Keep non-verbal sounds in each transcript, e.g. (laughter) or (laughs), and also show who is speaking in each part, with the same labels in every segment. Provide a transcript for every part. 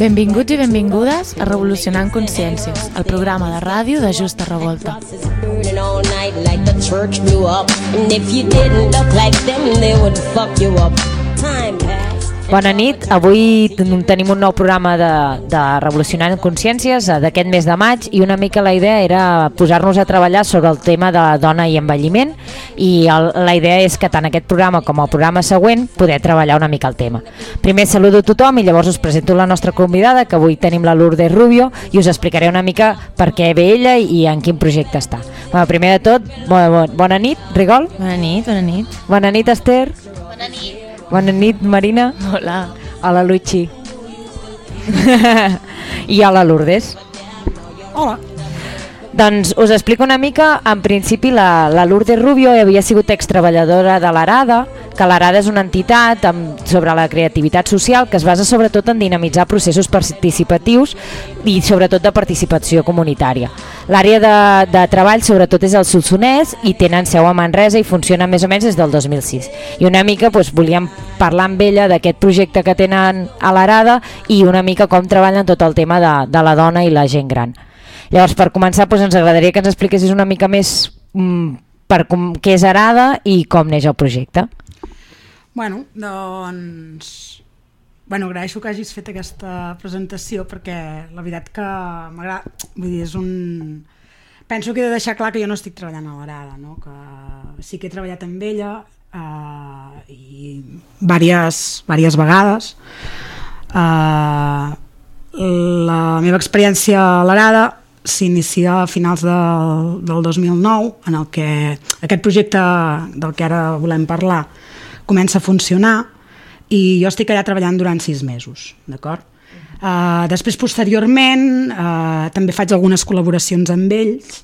Speaker 1: Benvinguts i benvingudes a Revolucionant Consciències, el programa de ràdio de Justa Revolta.
Speaker 2: Passed.
Speaker 3: Bona nit, avui ten- tenim un nou programa de, de Revolucionant Consciències eh, d'aquest mes de maig i una mica la idea era posar-nos a treballar sobre el tema de la dona i envelliment i el, la idea és que tant aquest programa com el programa següent poder treballar una mica el tema. Primer saludo a tothom i llavors us presento la nostra convidada que avui tenim la Lourdes Rubio i us explicaré una mica per què ve ella i en quin projecte està. Bueno, primer de tot, bona, bona, bona nit, Rigol.
Speaker 1: Bona nit, bona nit.
Speaker 3: Bona nit, Esther. Bona nit. Bona nit, Marina.
Speaker 1: Hola.
Speaker 3: Hola, Luigi. I hola, Lourdes.
Speaker 4: Hola.
Speaker 3: Doncs us explico una mica, en principi la, la Lourdes Rubio havia sigut extreballadora de l'Arada, que l'Arada és una entitat amb, sobre la creativitat social que es basa sobretot en dinamitzar processos participatius i sobretot de participació comunitària. L'àrea de, de treball sobretot és el Solsonès i tenen seu a Manresa i funciona més o menys des del 2006. I una mica doncs, volíem parlar amb ella d'aquest projecte que tenen a l'Arada i una mica com treballen tot el tema de, de la dona i la gent gran. Llavors, per començar, doncs, ens agradaria que ens expliquessis una mica més mm, per com, què és Arada i com neix el projecte.
Speaker 4: Bueno, doncs... Bueno, agraeixo que hagis fet aquesta presentació perquè la veritat que m'agrada... Vull dir, és un... Penso que he de deixar clar que jo no estic treballant a l'Arada, no? que sí que he treballat amb ella eh, i diverses, diverses vegades. Eh, la meva experiència a l'Arada s'inicia a finals del, del 2009 en el que aquest projecte del que ara volem parlar comença a funcionar i jo estic allà treballant durant sis mesos, d'acord? Uh, després, posteriorment, uh, també faig algunes col·laboracions amb ells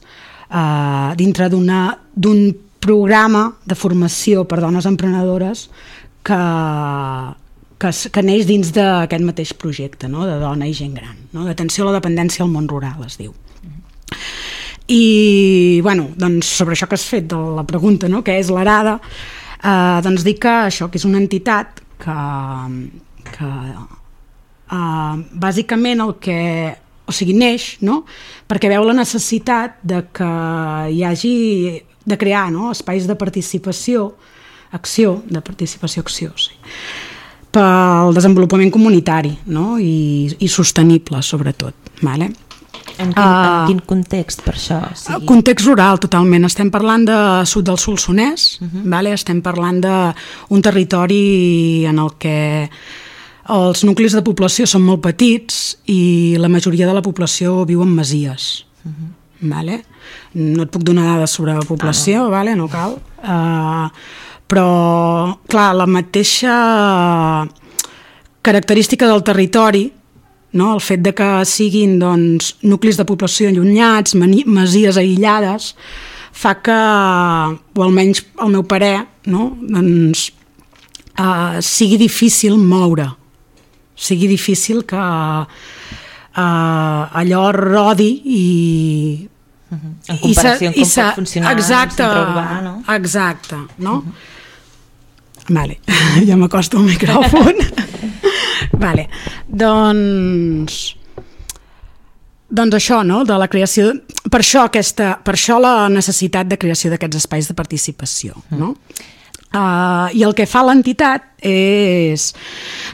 Speaker 4: uh, dintre d'un programa de formació per dones emprenedores que, que, que neix dins d'aquest mateix projecte no? de dona i gent gran, no? d'atenció a la dependència al món rural, es diu. I, bueno, doncs sobre això que has fet de la pregunta, no? què és l'Arada, eh, doncs dic que això, que és una entitat que, que eh, bàsicament el que o sigui, neix, no? perquè veu la necessitat de que hi hagi, de crear no? espais de participació, acció, de participació-acció, sí, pel desenvolupament comunitari no? I, i sostenible, sobretot. Vale?
Speaker 1: En quin,
Speaker 4: Ah.
Speaker 1: en quin context per això? O sigui,
Speaker 4: Context rural, totalment. Estem parlant de sud del Solsonès, uh -huh. vale? estem parlant d'un territori en el que els nuclis de població són molt petits i la majoria de la població viu en masies. Uh -huh. vale? No et puc donar dades sobre la població, ah, no. vale? no cal. Uh, però, clar, la mateixa característica del territori no? el fet de que siguin doncs, nuclis de població allunyats, masies aïllades, fa que, o almenys al meu parer, no? doncs, uh, sigui difícil moure, sigui difícil que uh, allò rodi i...
Speaker 1: en comparació amb com pot funcionar
Speaker 4: exacte,
Speaker 1: un centre urbà, no?
Speaker 4: Exacte, no? Vale, (laughs) ja m'acosto al micròfon. (laughs) vale, doncs... Doncs això, no?, de la creació... Per això, aquesta, per això la necessitat de creació d'aquests espais de participació, no? Uh, I el que fa l'entitat és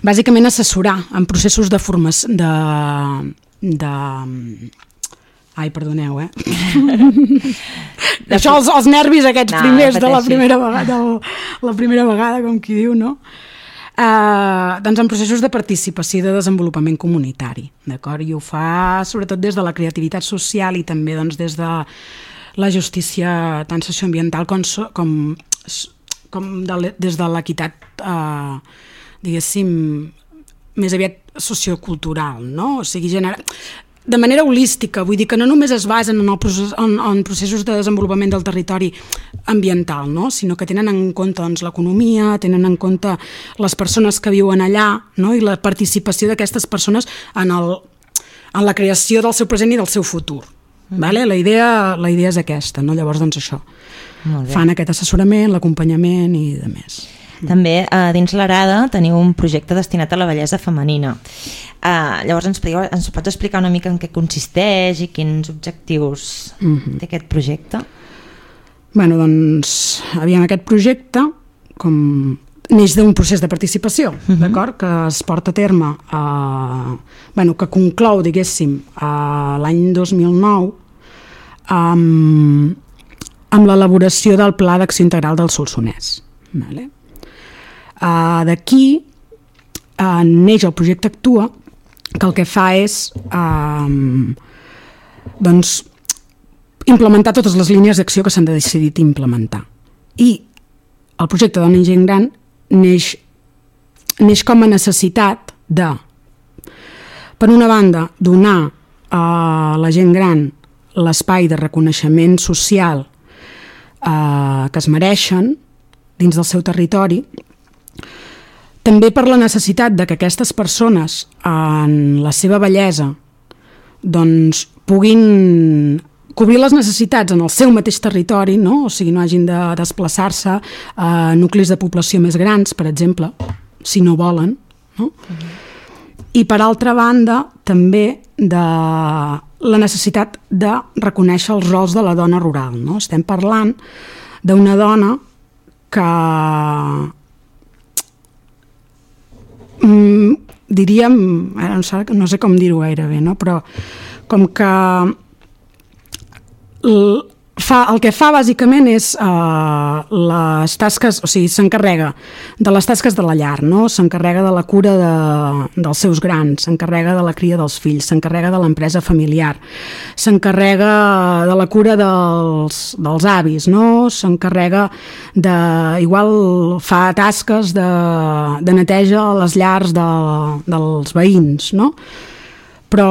Speaker 4: bàsicament assessorar en processos de formació de, de, Ai, perdoneu, eh? (laughs) Això, els, els nervis aquests
Speaker 3: No,
Speaker 4: no, primers de la primera, vegada, de, la primera vegada, com qui diu, no? Uh, doncs en processos de participació i de desenvolupament comunitari, d'acord? I ho fa sobretot des de la creativitat social i també doncs, des de la justícia tant socioambiental com, so- com, com de, des de l'equitat, uh, diguéssim, més aviat sociocultural, no? O sigui, genera de manera holística, vull dir que no només es basen en, el procés, en, en processos de desenvolupament del territori ambiental, no? sinó que tenen en compte doncs, l'economia, tenen en compte les persones que viuen allà no? i la participació d'aquestes persones en, el, en la creació del seu present i del seu futur. vale? la, idea, la idea és aquesta, no? llavors doncs això,
Speaker 3: Molt bé.
Speaker 4: fan aquest assessorament, l'acompanyament i de més.
Speaker 5: També eh, dins l'Arada teniu un projecte destinat a la bellesa femenina. Eh, llavors ens, podeu, ens pots explicar una mica en què consisteix i quins objectius
Speaker 4: Mhm.
Speaker 5: té aquest projecte?
Speaker 4: Bueno, doncs, aviam, aquest projecte, com neix d'un procés de participació, d'acord? Que es porta a terme, a, bueno, que conclou, diguéssim, a l'any 2009 amb, amb l'elaboració del Pla d'Acció Integral del Solsonès. Vale? Uh, D'aquí uh, neix el projecte Actua, que el que fa és uh, doncs, implementar totes les línies d'acció que s'han decidit implementar. I el projecte Dona i Gent Gran neix, neix com a necessitat de, per una banda, donar a la gent gran l'espai de reconeixement social eh, que es mereixen dins del seu territori, també per la necessitat de que aquestes persones en la seva bellesa doncs puguin cobrir les necessitats en el seu mateix territori, no? o sigui, no hagin de desplaçar-se a nuclis de població més grans, per exemple, si no volen. No? I per altra banda, també de la necessitat de reconèixer els rols de la dona rural. No? Estem parlant d'una dona que mm, diríem, ara no sé, com dir-ho gairebé, no? però com que fa, el que fa bàsicament és uh, les tasques, o sigui, s'encarrega de les tasques de la llar, no? s'encarrega de la cura de, dels seus grans, s'encarrega de la cria dels fills, s'encarrega de l'empresa familiar, s'encarrega de la cura dels, dels avis, no? s'encarrega de... igual fa tasques de, de neteja a les llars de, dels veïns, no? però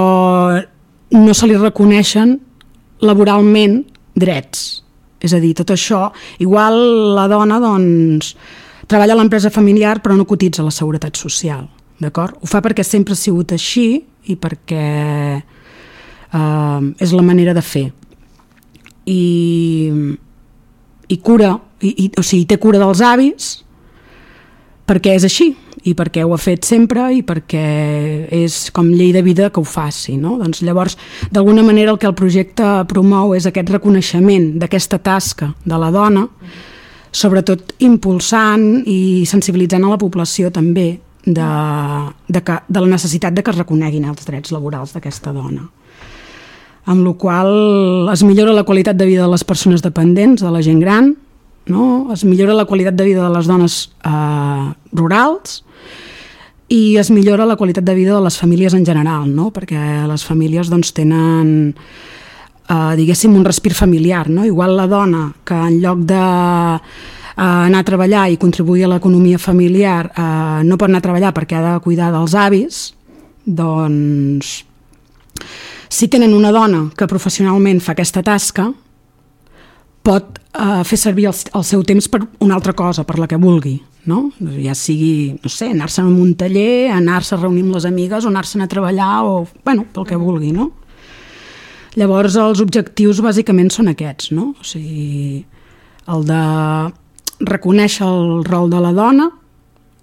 Speaker 4: no se li reconeixen laboralment drets. És a dir, tot això, igual la dona doncs, treballa a l'empresa familiar però no cotitza la seguretat social, d'acord? Ho fa perquè sempre ha sigut així i perquè eh, és la manera de fer. I, i cura, i, i, o sigui, té cura dels avis perquè és així i perquè ho ha fet sempre i perquè és com llei de vida que ho faci. No? Doncs llavors, d'alguna manera el que el projecte promou és aquest reconeixement d'aquesta tasca de la dona, sobretot impulsant i sensibilitzant a la població també de, de, que, de la necessitat de que es reconeguin els drets laborals d'aquesta dona amb la qual es millora la qualitat de vida de les persones dependents, de la gent gran, no? es millora la qualitat de vida de les dones eh, rurals i es millora la qualitat de vida de les famílies en general, no? perquè les famílies doncs, tenen eh, diguéssim un respir familiar, no? igual la dona que en lloc de eh, anar a treballar i contribuir a l'economia familiar eh, no pot anar a treballar perquè ha de cuidar dels avis, doncs si tenen una dona que professionalment fa aquesta tasca, pot eh, fer servir el, el seu temps per una altra cosa, per la que vulgui, no? Ja sigui, no sé, anar-se'n a un taller, anar-se a reunir amb les amigues o anar-se'n a treballar o, bueno, pel que vulgui, no? Llavors els objectius bàsicament són aquests, no? O sigui, el de reconèixer el rol de la dona,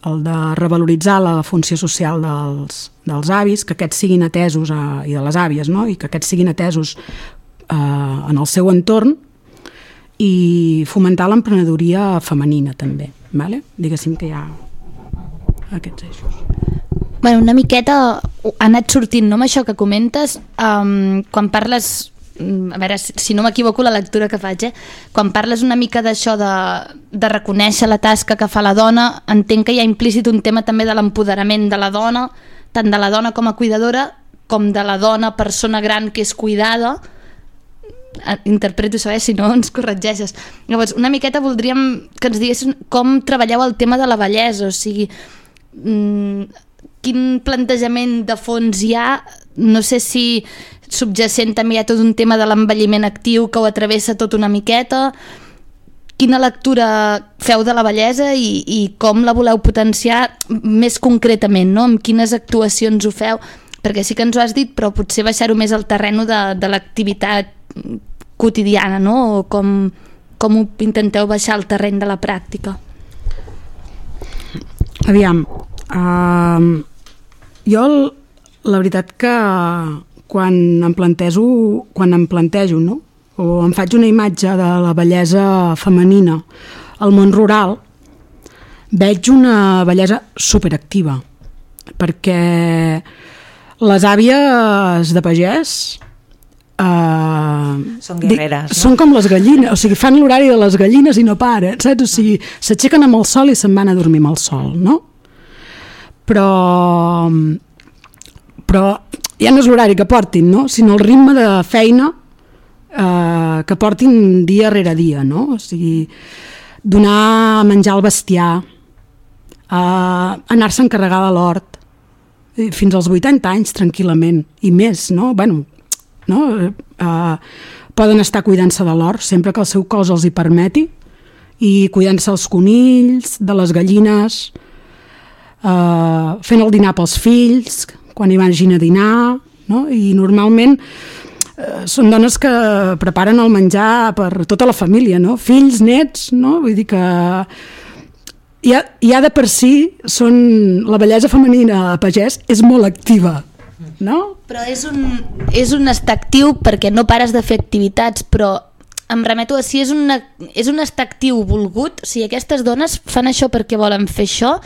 Speaker 4: el de revaloritzar la funció social dels, dels avis, que aquests siguin atesos, a, i de les àvies, no? i que aquests siguin atesos eh, en el seu entorn, i fomentar l'emprenedoria femenina també, vale? diguéssim que hi ha aquests eixos.
Speaker 6: Bueno, una miqueta ha anat sortint, no, amb això que comentes, um, quan parles, mm, a veure si, no m'equivoco la lectura que faig, eh? quan parles una mica d'això de, de reconèixer la tasca que fa la dona, entenc que hi ha implícit un tema també de l'empoderament de la dona, tant de la dona com a cuidadora, com de la dona persona gran que és cuidada, interpreto això, eh? si no ens corregeixes. Llavors, una miqueta voldríem que ens diguessin com treballeu el tema de la bellesa, o sigui, mm, quin plantejament de fons hi ha, no sé si subjacent també hi ha tot un tema de l'envelliment actiu que ho atravessa tot una miqueta, quina lectura feu de la bellesa i, i com la voleu potenciar més concretament, no? amb quines actuacions ho feu, perquè sí que ens ho has dit, però potser baixar-ho més al terreno de, de l'activitat quotidiana, no? O com, com ho intenteu baixar al terreny de la pràctica?
Speaker 4: Aviam, uh, jo el- la veritat que quan em plantejo, quan em plantejo, no? o em faig una imatge de la bellesa femenina al món rural, veig una bellesa superactiva, perquè les àvies de pagès Uh,
Speaker 5: Són guerreres, no?
Speaker 4: Són com les gallines, o sigui, fan l'horari de les gallines i no paren, saps? O sigui, s'aixequen amb el sol i se'n van a dormir amb el sol, no? Però, però ja no és l'horari que portin, no? Sinó el ritme de feina eh, que portin dia rere dia, no? O sigui, donar a menjar al bestiar, eh, anar-se a encarregar de l'hort, fins als 80 anys tranquil·lament, i més, no? Bueno, no? Eh, poden estar cuidant-se de l'hort sempre que el seu cos els hi permeti i cuidant-se els conills, de les gallines, eh, fent el dinar pels fills, quan hi vagin a dinar, no? i normalment eh, són dones que preparen el menjar per tota la família, no? fills, nets, no? vull dir que ja, ja de per si són, la bellesa femenina a pagès és molt activa, no?
Speaker 6: Però és un, és un estar actiu perquè no pares de fer activitats, però em remeto a si és, una, és un estar actiu volgut, si aquestes dones fan això perquè volen fer això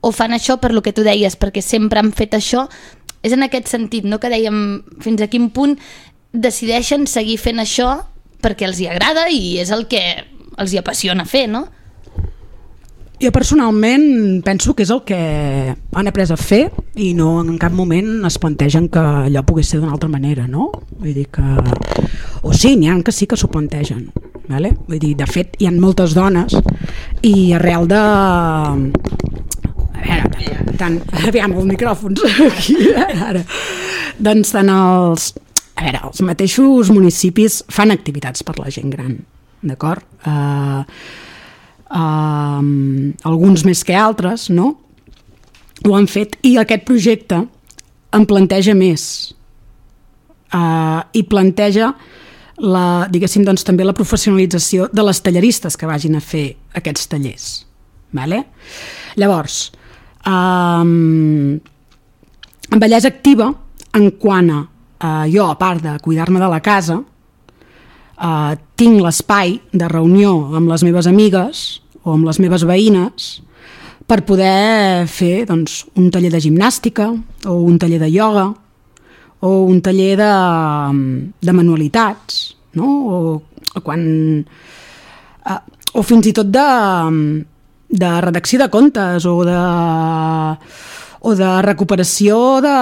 Speaker 6: o fan això per lo que tu deies, perquè sempre han fet això, és en aquest sentit, no? que dèiem fins a quin punt decideixen seguir fent això perquè els hi agrada i és el que els hi apassiona fer, no?
Speaker 4: Jo personalment penso que és el que han après a fer i no en cap moment es plantegen que allò pogués ser d'una altra manera, no? Vull dir que... O sí, n'hi ha que sí que s'ho plantegen. Vale? Vull dir, de fet, hi ha moltes dones i arrel de... A veure, tant... (laughs) Aviam, els micròfons (laughs) aquí, ara. Doncs tant els... A veure, els mateixos municipis fan activitats per la gent gran, d'acord? Eh... Uh, alguns més que altres, no? Ho han fet i aquest projecte em planteja més uh, i planteja la, diguéssim, doncs, també la professionalització de les talleristes que vagin a fer aquests tallers. Vale? Llavors, um, bellesa activa en quant a uh, jo, a part de cuidar-me de la casa, uh, tinc l'espai de reunió amb les meves amigues o amb les meves veïnes per poder fer doncs, un taller de gimnàstica o un taller de ioga o un taller de, de manualitats no? o, o quan uh, o fins i tot de, de redacció de contes o de o de recuperació de,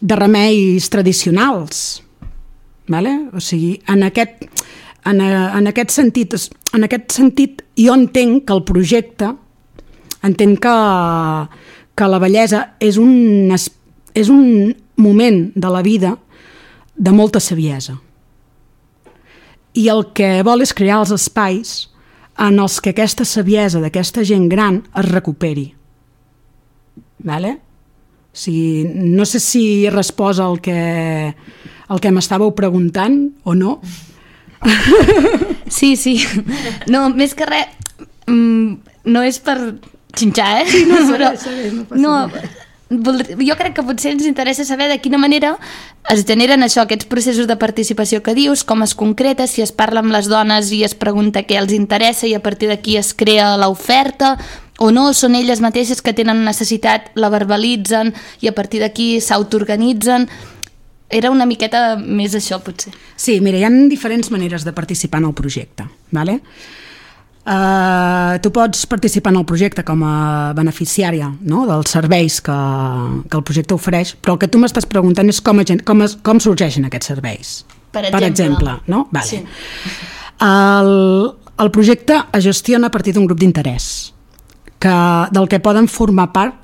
Speaker 4: de remeis tradicionals vale? o sigui, en aquest, en, en aquest sentit en aquest sentit jo entenc que el projecte entenc que, que la bellesa és un, és un moment de la vida de molta saviesa i el que vol és crear els espais en els que aquesta saviesa d'aquesta gent gran es recuperi vale? O sigui, no sé si he respost al que, el que m'estàveu preguntant o no
Speaker 6: Sí, sí. No, més que res, mm, no és per xinxar, eh? Sí,
Speaker 4: no, segueix, segueix, no
Speaker 6: no, jo crec que potser ens interessa saber de quina manera es generen això, aquests processos de participació que dius, com es concreta, si es parla amb les dones i es pregunta què els interessa i a partir d'aquí es crea l'oferta, o no, són elles mateixes que tenen necessitat, la verbalitzen i a partir d'aquí s'autoorganitzen. Era una miqueta més això, potser.
Speaker 4: Sí, mira, hi ha diferents maneres de participar en el projecte. Vale? Uh, tu pots participar en el projecte com a beneficiària no? dels serveis que, que el projecte ofereix, però el que tu m'estàs preguntant és com, com, es, com sorgeixen aquests serveis.
Speaker 6: Per
Speaker 4: per
Speaker 6: exemple.
Speaker 4: exemple no? vale.
Speaker 6: Sí.
Speaker 4: el, el projecte es gestiona a partir d'un grup d'interès que, del que poden formar part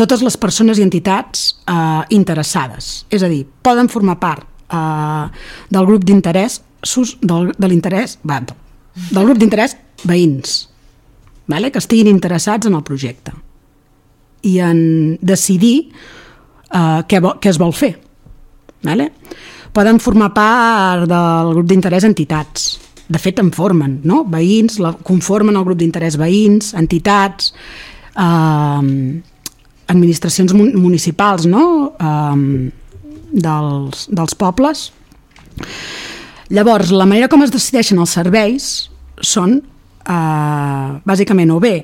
Speaker 4: totes les persones i entitats eh, interessades. És a dir, poden formar part eh, del grup d'interès de l'interès del grup d'interès veïns vale? que estiguin interessats en el projecte i en decidir eh, què, vo, què es vol fer vale? poden formar part del grup d'interès entitats. De fet, en formen, no? Veïns, la, conformen el grup d'interès veïns, entitats, eh, administracions mun municipals, no? Eh, dels, dels pobles. Llavors, la manera com es decideixen els serveis són, eh, bàsicament, o bé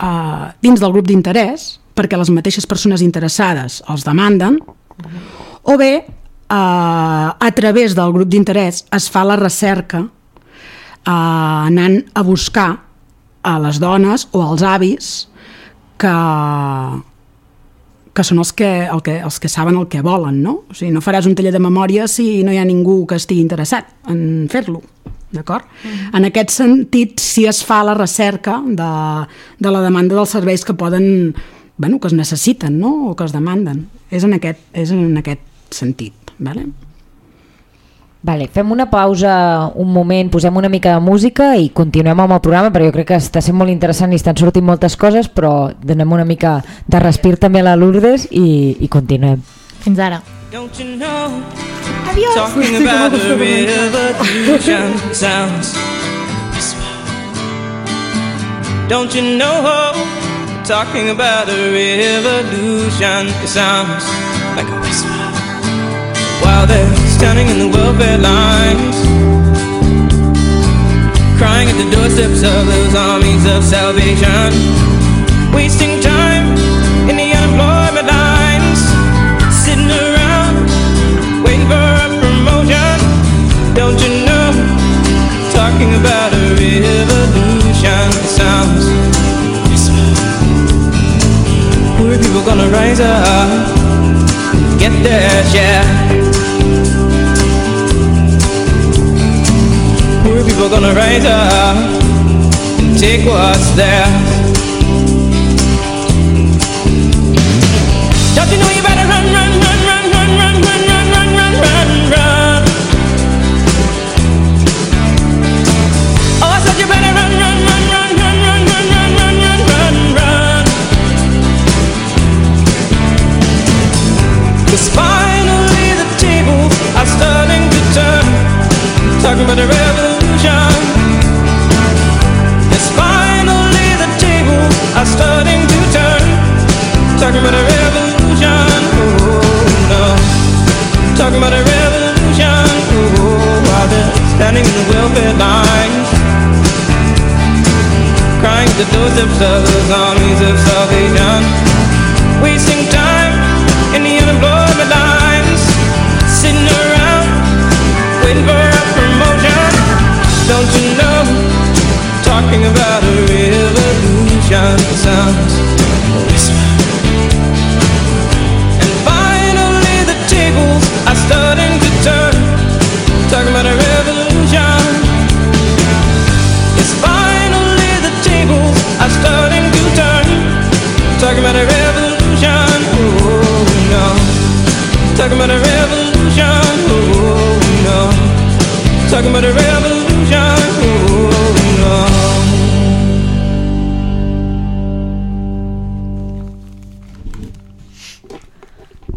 Speaker 4: eh, dins del grup d'interès, perquè les mateixes persones interessades els demanden, o bé eh, a través del grup d'interès es fa la recerca eh, anant a buscar a les dones o als avis que, que són els que, el que, els que saben el que volen, no? O sigui, no faràs un taller de memòria si no hi ha ningú que estigui interessat en fer-lo, d'acord? Mm -hmm. En aquest sentit, si es fa la recerca de, de la demanda dels serveis que poden, bueno, que es necessiten, no?, o que es demanden. És en aquest, és en aquest sentit, ¿vale?
Speaker 3: Vale, fem una pausa un moment, posem una mica de música i continuem amb el programa perquè jo crec que està sent molt interessant i estan sortint moltes coses però donem una mica de respir també a la Lourdes i, i continuem.
Speaker 6: Fins ara.
Speaker 7: Don't you know? Talking about a revolution sounds. Don't you know? Talking about a revolution sounds like a whisper. While they're standing in the welfare lines, crying at the doorsteps of those armies of salvation, wasting time in the unemployment lines, sitting around waiting for a promotion. Don't you know? Talking about a revolution sounds. Poor people gonna rise up, get their share. People gonna rise up and take what's theirs. Don't you know you better run, run, run, run, run, run, run, run, run, run, run, run. Oh, I said you better run, run, run, run, run, run, run, run, run, run, run, run. Cause finally the tables are starting to turn. Talking about a revolution. Are starting to turn. Talking about a revolution. Oh no. Talking about a revolution. Oh, while they're standing in the welfare lines. Crying to those armies of salvation. Wasting time in the unemployment lines. Sitting around waiting for a promotion. Don't you know? Talking about different sounds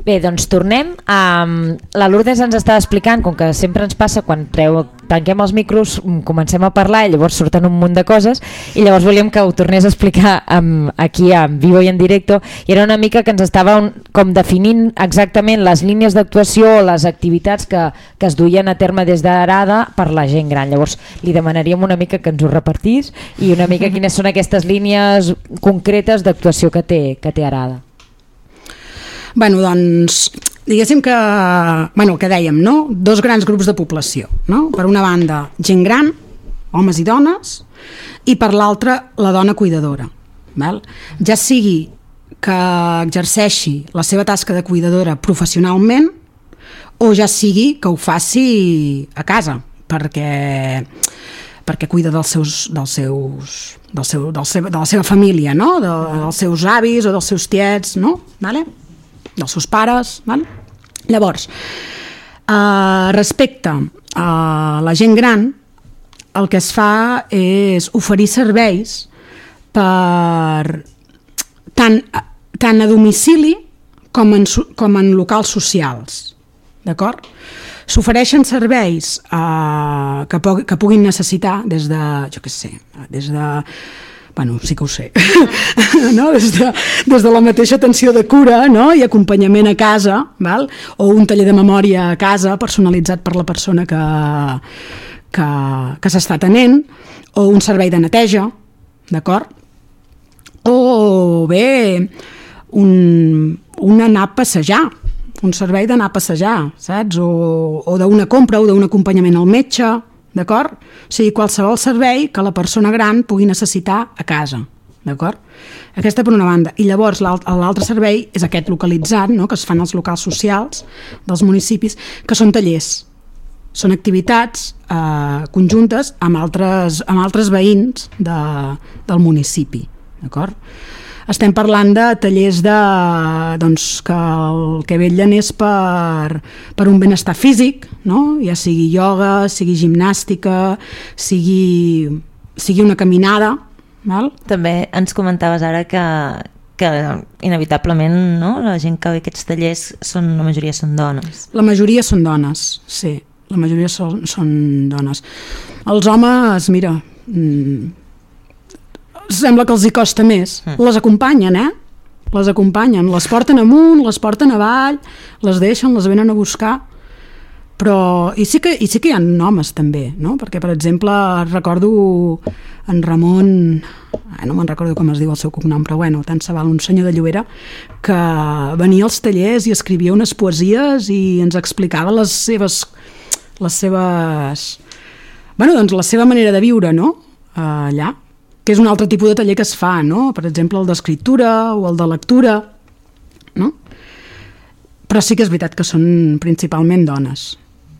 Speaker 3: Bé, doncs tornem. Um, la Lourdes ens està explicant, com que sempre ens passa quan treu, tanquem els micros, mm, comencem a parlar i llavors surten un munt de coses i llavors volíem que ho tornés a explicar um, aquí en vivo i en directo i era una mica que ens estava un, com definint exactament les línies d'actuació o les activitats que, que es duien a terme des d'Arada per la gent gran. Llavors li demanaríem una mica que ens ho repartís i una mica quines són aquestes línies concretes d'actuació que té, que té Arada.
Speaker 4: Bueno, doncs, diguéssim que, bueno, que dèiem, no? Dos grans grups de població, no? Per una banda, gent gran, homes i dones, i per l'altra, la dona cuidadora. Val? Ja sigui que exerceixi la seva tasca de cuidadora professionalment o ja sigui que ho faci a casa, perquè perquè cuida dels seus, dels seus, del seu, del seu, de la seva família, no? de, dels seus avis o dels seus tiets, no? Vale? Dels seus pares. Val? Llavors, eh, respecte a la gent gran, el que es fa és oferir serveis per tant, tant a domicili com en, com en locals socials. d'acord? S'ofereixen serveis eh, que, que puguin necessitar des de, jo què sé, des de bueno, sí que ho sé, (laughs) no? des, de, des de la mateixa atenció de cura no? i acompanyament a casa, val? o un taller de memòria a casa personalitzat per la persona que, que, que s'està atenent, o un servei de neteja, d'acord? O bé un, un anar a passejar, un servei d'anar a passejar, saps? O, o d'una compra o d'un acompanyament al metge, d'acord? O sigui, qualsevol servei que la persona gran pugui necessitar a casa, d'acord? Aquesta per una banda. I llavors l'alt- l'altre servei és aquest localitzat, no? que es fan als locals socials dels municipis, que són tallers. Són activitats eh, conjuntes amb altres, amb altres veïns de, del municipi, d'acord? Estem parlant de tallers de, doncs, que el que vetllen és per, per un benestar físic, no? ja sigui ioga, sigui gimnàstica, sigui, sigui una caminada, val?
Speaker 5: També ens comentaves ara que, que inevitablement no? la gent que ve aquests tallers són, la majoria són dones.
Speaker 4: La majoria són dones, sí, la majoria són, són dones. Els homes, mira, mm, sembla que els hi costa més.
Speaker 5: Mm.
Speaker 4: Les acompanyen, eh? Les acompanyen, les porten amunt, les porten avall, les deixen, les venen a buscar, però i sí que, i sí que hi ha homes també, no? perquè per exemple recordo en Ramon eh, no me'n recordo com es diu el seu cognom però bueno, tant se val, un senyor de Llobera que venia als tallers i escrivia unes poesies i ens explicava les seves les seves bueno, doncs la seva manera de viure no? Eh, allà que és un altre tipus de taller que es fa no? per exemple el d'escriptura o el de lectura no? però sí que és veritat que són principalment dones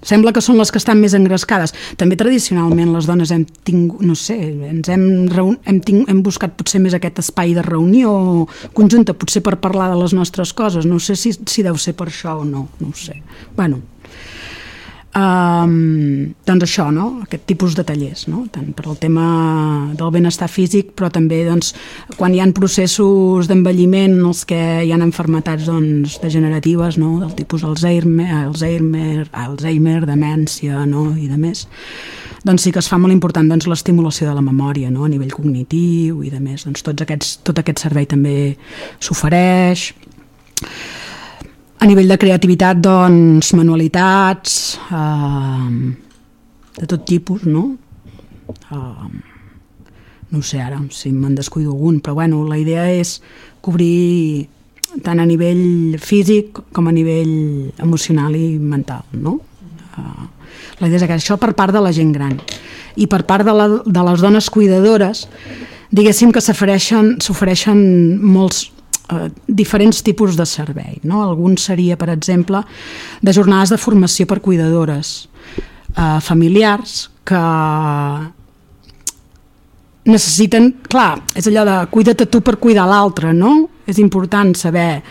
Speaker 4: sembla que són les que estan més engrescades també tradicionalment les dones hem tingut no sé, ens hem, reun, hem, ting, hem buscat potser més aquest espai de reunió conjunta, potser per parlar de les nostres coses no sé si, si deu ser per això o no no ho sé, bueno Um, doncs això, no? aquest tipus de tallers, no? tant per al tema del benestar físic, però també doncs, quan hi ha processos d'envelliment els que hi ha enfermetats doncs, degeneratives, no? del tipus Alzheimer, Alzheimer, Alzheimer demència no? i de més, doncs sí que es fa molt important doncs, l'estimulació de la memòria no? a nivell cognitiu i de més. Doncs, tots aquests, tot aquest servei també s'ofereix. A nivell de creativitat, doncs, manualitats, eh, de tot tipus, no? Eh, no sé ara si me'n descuido algun, però bueno, la idea és cobrir tant a nivell físic com a nivell emocional i mental, no? Uh, la idea és aquesta, això per part de la gent gran. I per part de, la, de les dones cuidadores, diguéssim que s'ofereixen molts eh, diferents tipus de servei. No? Algun seria, per exemple, de jornades de formació per cuidadores eh, familiars que necessiten, clar, és allò de cuida't tu per cuidar l'altre, no? És important saber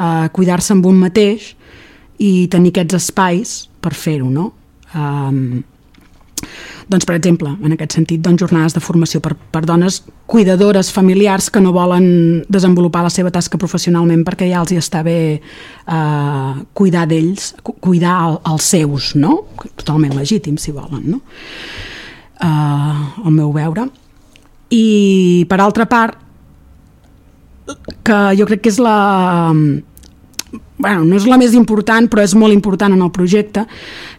Speaker 4: eh, cuidar-se amb un mateix i tenir aquests espais per fer-ho, no? Um, doncs, per exemple, en aquest sentit, doncs, jornades de formació per, per dones cuidadores familiars que no volen desenvolupar la seva tasca professionalment perquè ja els hi està bé eh, cuidar d'ells, cu cuidar el, els seus, no? Totalment legítim, si volen, no? Eh, el meu veure. I, per altra part, que jo crec que és la bueno, no és la més important, però és molt important en el projecte,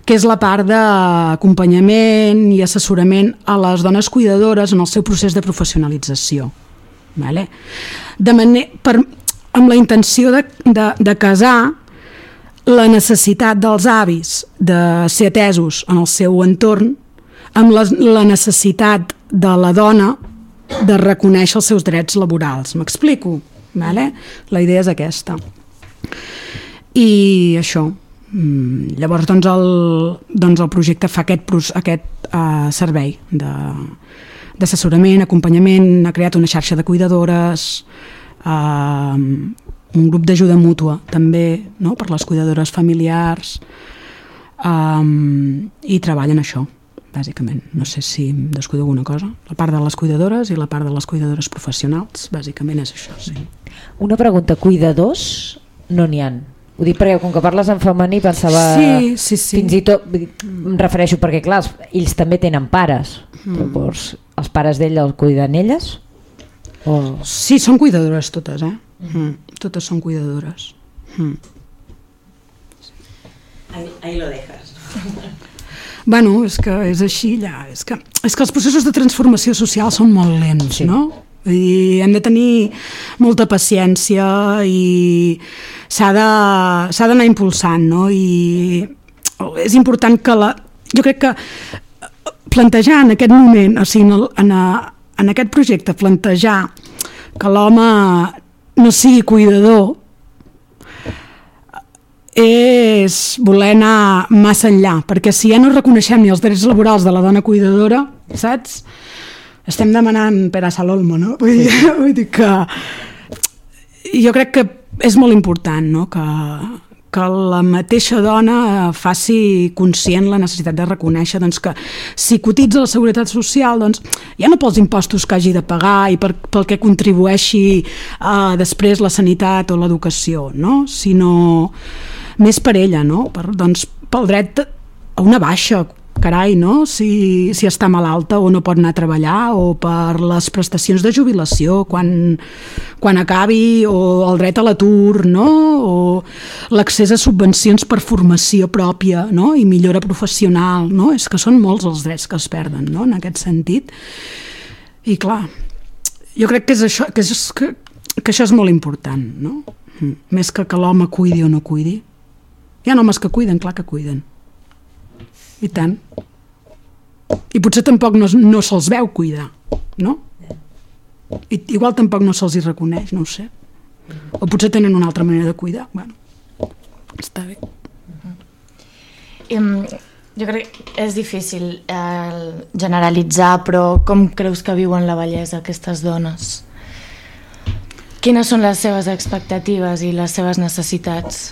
Speaker 4: que és la part d'acompanyament i assessorament a les dones cuidadores en el seu procés de professionalització. Vale? De maner, per, amb la intenció de, de, de casar la necessitat dels avis de ser atesos en el seu entorn amb la, la necessitat de la dona de reconèixer els seus drets laborals. M'explico? Vale? La idea és aquesta i això mm, llavors doncs el, doncs el projecte fa aquest, aquest uh, servei d'assessorament, acompanyament, ha creat una xarxa de cuidadores, uh, un grup d'ajuda mútua també no? per les cuidadores familiars um, i treballen això bàsicament. No sé si em descuido alguna cosa. La part de les cuidadores i la part de les cuidadores professionals, bàsicament és això, sí.
Speaker 3: Una pregunta, cuidadors no n'hi han. Ho dic perquè com que parles en femení pensava...
Speaker 4: Sí, sí, sí.
Speaker 3: Fins i tot, em refereixo perquè clar, ells també tenen pares.
Speaker 4: Mm.
Speaker 3: Llavors, els pares d'ell el cuiden elles? O...
Speaker 4: Sí, són cuidadores totes, eh? Mm. Totes són cuidadores. Mm.
Speaker 5: Ahí, ahí lo dejas.
Speaker 4: Bueno, és que és així ja, és que, és que els processos de transformació social són molt lents, sí. no? Vull dir, hem de tenir molta paciència i s'ha d'anar impulsant, no? I és important que la... Jo crec que plantejar en aquest moment, o sigui, en, el, en, a, en aquest projecte, plantejar que l'home no sigui cuidador és voler anar massa enllà, perquè si ja no reconeixem ni els drets laborals de la dona cuidadora, saps? Estem demanant per a Salolmo, no? Vull dir, (laughs) vull dir que jo crec que és molt important no? que, que la mateixa dona faci conscient la necessitat de reconèixer doncs, que si cotitza la seguretat social doncs, ja no pels impostos que hagi de pagar i per, pel que contribueixi uh, després la sanitat o l'educació, no? sinó més per ella, no? per, doncs, pel dret a una baixa, carai, no? si, si està malalta o no pot anar a treballar o per les prestacions de jubilació quan, quan acabi o el dret a l'atur no? o l'accés a subvencions per formació pròpia no? i millora professional no? és que són molts els drets que es perden no? en aquest sentit i clar jo crec que és això que, és, que, que això és molt important no? Més que que l'home cuidi o no cuidi hi ha homes que cuiden, clar que cuiden i tant. I potser tampoc no, no se'ls veu cuidar, no? I, igual tampoc no se'ls hi reconeix, no ho sé. O potser tenen una altra manera de cuidar. Bueno, està bé.
Speaker 1: Em, jo crec que és difícil eh, generalitzar, però com creus que viuen la bellesa aquestes dones? Quines són les seves expectatives i les seves necessitats?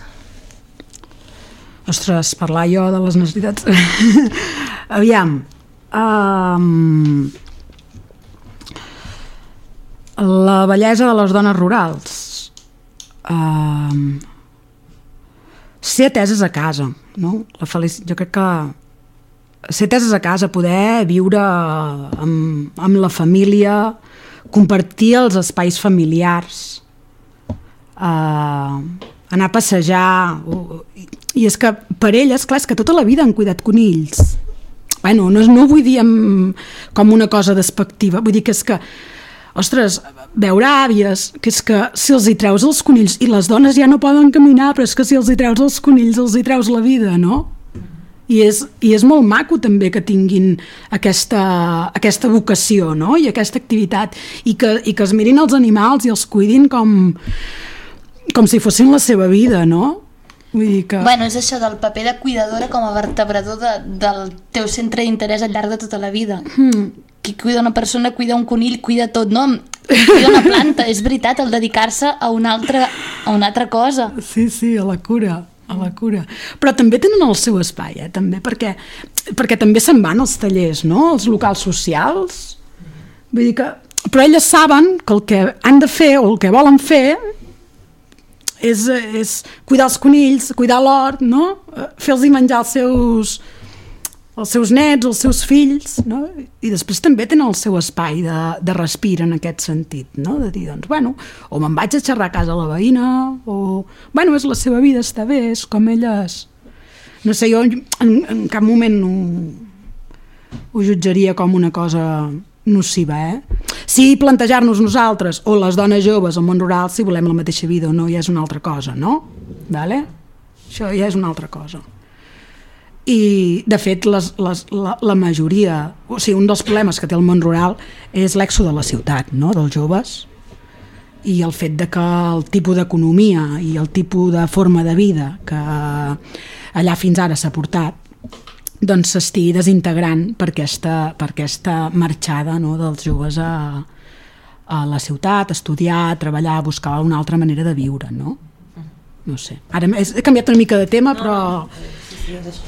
Speaker 4: Ostres, parlar jo de les necessitats... (laughs) Aviam. Um, la bellesa de les dones rurals. Um, ser ateses a casa, no? La felic... Jo crec que ser ateses a casa, poder viure amb, amb la família, compartir els espais familiars, uh, anar a passejar... o- I és que per elles, clar, és que tota la vida han cuidat conills. Bueno, no, no ho vull dir amb, com una cosa despectiva, vull dir que és que ostres, veure àvies, que és que si els hi treus els conills, i les dones ja no poden caminar, però és que si els hi treus els conills els hi treus la vida, no? I és, I és molt maco també que tinguin aquesta, aquesta vocació no? i aquesta activitat i que, i que es mirin els animals i els cuidin com, com si fossin la seva vida, no? Vull dir que...
Speaker 6: Bueno, és això del paper de cuidadora com a vertebrador de, del teu centre d'interès al llarg de tota la vida.
Speaker 4: Hmm.
Speaker 6: Qui cuida una persona, cuida un conill, cuida tot, no? Cuida una planta, és veritat, el dedicar-se a, una altra, a una altra cosa.
Speaker 4: Sí, sí, a la cura a la cura. Però també tenen el seu espai, eh, també, perquè, perquè també se'n van als tallers, no?, als locals socials. Vull dir que... Però elles saben que el que han de fer o el que volen fer és, és cuidar els conills, cuidar l'hort, no? Eh, Fer-los menjar els seus, els seus nets, els seus fills, no? I després també tenen el seu espai de, de respir en aquest sentit, no? De dir, doncs, bueno, o me'n vaig a xerrar a casa la veïna, o... Bueno, és la seva vida, està bé, és com elles... No sé, jo en, en cap moment ho, ho jutjaria com una cosa nociva, eh? Sí, plantejar-nos nosaltres, o les dones joves al món rural, si volem la mateixa vida o no, ja és una altra cosa, no? Vale? Això ja és una altra cosa. I, de fet, les, les, la, la majoria, o sigui, un dels problemes que té el món rural és l'èxode de la ciutat, no?, dels joves, i el fet de que el tipus d'economia i el tipus de forma de vida que allà fins ara s'ha portat doncs s'estigui desintegrant per aquesta, per aquesta marxada no, dels joves a, a la ciutat, a estudiar, a treballar, a buscar una altra manera de viure, no? No sé. Ara he canviat una mica de tema, però...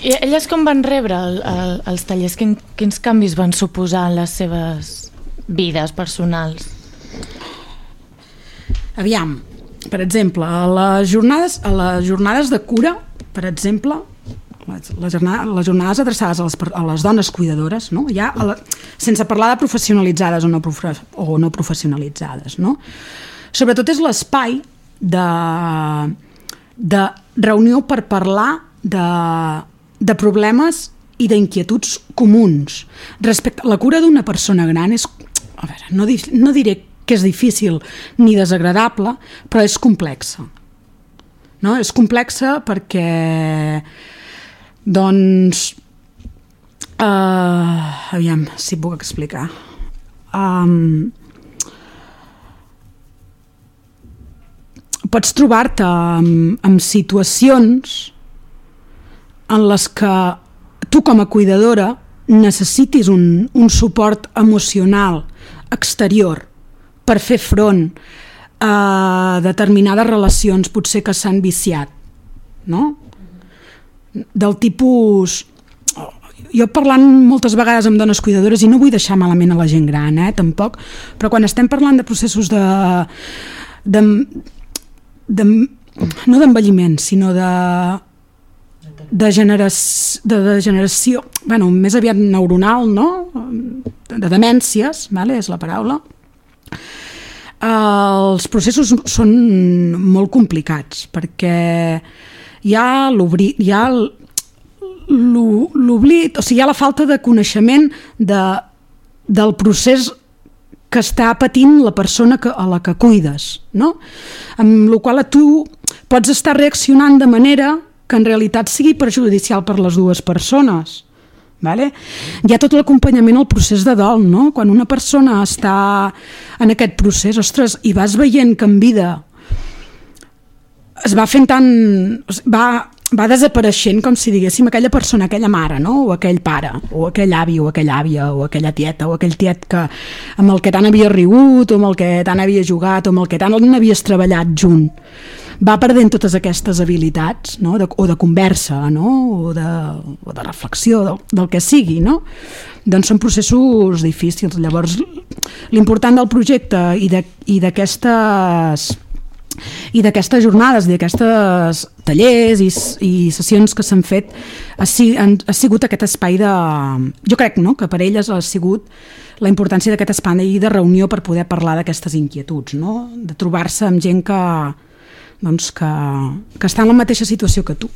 Speaker 1: I elles com van rebre el, el, els tallers? Quin, quins canvis van suposar en les seves vides personals?
Speaker 4: Aviam, per exemple, a les jornades, a les jornades de cura, per exemple, les, les, jornades, adreçades a les, a les dones cuidadores, no? ja la, sense parlar de professionalitzades o no, profe, o no professionalitzades, no? sobretot és l'espai de, de reunió per parlar de, de problemes i d'inquietuds comuns. Respecte la cura d'una persona gran és, a veure, no, no diré que és difícil ni desagradable, però és complexa. No? És complexa perquè doncs uh, aviam si puc explicar um, pots trobar-te amb, amb situacions en les que tu com a cuidadora necessitis un, un suport emocional exterior per fer front a determinades relacions potser que s'han viciat no? Del tipus jo parlant moltes vegades amb dones cuidadores i no vull deixar malament a la gent gran, eh, tampoc, però quan estem parlant de processos de, de, de no d'envelliment, sinó de de, generació, de degeneració, bueno, més aviat neuronal, no? De demències, vale? és la paraula. Els processos són molt complicats perquè hi ha l'obrir, hi ha l'oblit, o sigui, hi ha la falta de coneixement de, del procés que està patint la persona que, a la que cuides, no? Amb la qual tu pots estar reaccionant de manera que en realitat sigui perjudicial per les dues persones. Vale? Hi ha tot l'acompanyament al procés de dol, no? Quan una persona està en aquest procés, ostres, i vas veient que en vida es va fent tan... va, va desapareixent com si diguéssim aquella persona, aquella mare, no? o aquell pare, o aquell avi, o aquella àvia, o aquella tieta, o aquell tiet que, amb el que tant havia rigut, o amb el que tant havia jugat, o amb el que tant havies treballat junt. Va perdent totes aquestes habilitats, no? de, o de conversa, no? o, de, o de reflexió, del, del que sigui, no? Doncs són processos difícils. Llavors, l'important del projecte i de- i d'aquestes i d'aquestes jornades, d'aquestes tallers i, i sessions que s'han fet ha, si, han, ha sigut aquest espai de... Jo crec no? que per elles ha sigut la importància d'aquest espai de reunió per poder parlar d'aquestes inquietuds, no? de trobar-se amb gent que, doncs que, que està en la mateixa situació que tu.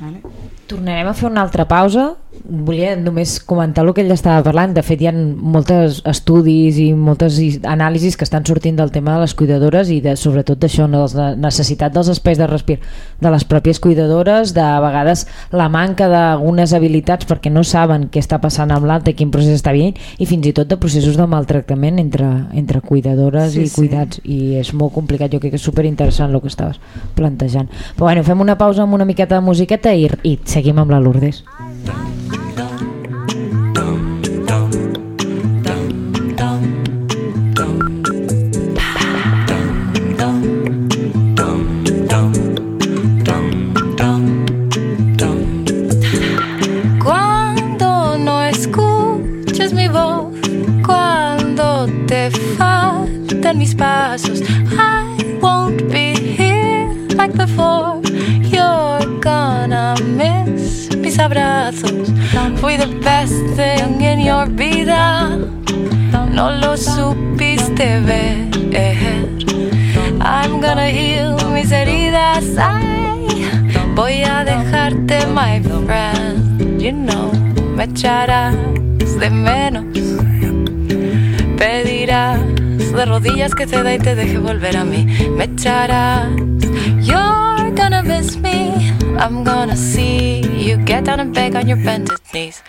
Speaker 4: Vale?
Speaker 3: Tornarem a fer una altra pausa. Volia només comentar el que ell estava parlant. De fet, hi ha molts estudis i moltes anàlisis que estan sortint del tema de les cuidadores i de, sobretot d'això, no, de la necessitat dels espais de respir de les pròpies cuidadores, de a vegades la manca d'algunes habilitats perquè no saben què està passant amb l'altre quin procés està vivint i fins i tot de processos de maltractament entre, entre cuidadores
Speaker 4: Sí,
Speaker 3: i
Speaker 4: sí.
Speaker 3: cuidats i és molt complicat, jo crec que és superinteressant el que estaves plantejant. Però bueno, fem una pausa amb una miqueta de musiqueta i, i seguim amb la Lourdes.
Speaker 8: I won't be here like before. You're gonna miss. Mis abrazos. Fui the best thing in your vida. No lo supiste ver. I'm gonna heal mis heridas. Ay, voy a dejarte, my friend. You know, me echarás de menos. Pedirás de rodillas que te da y te deje volver a mí. Me echarás. You're gonna miss me. I'm gonna see you get down and beg on your bended knees.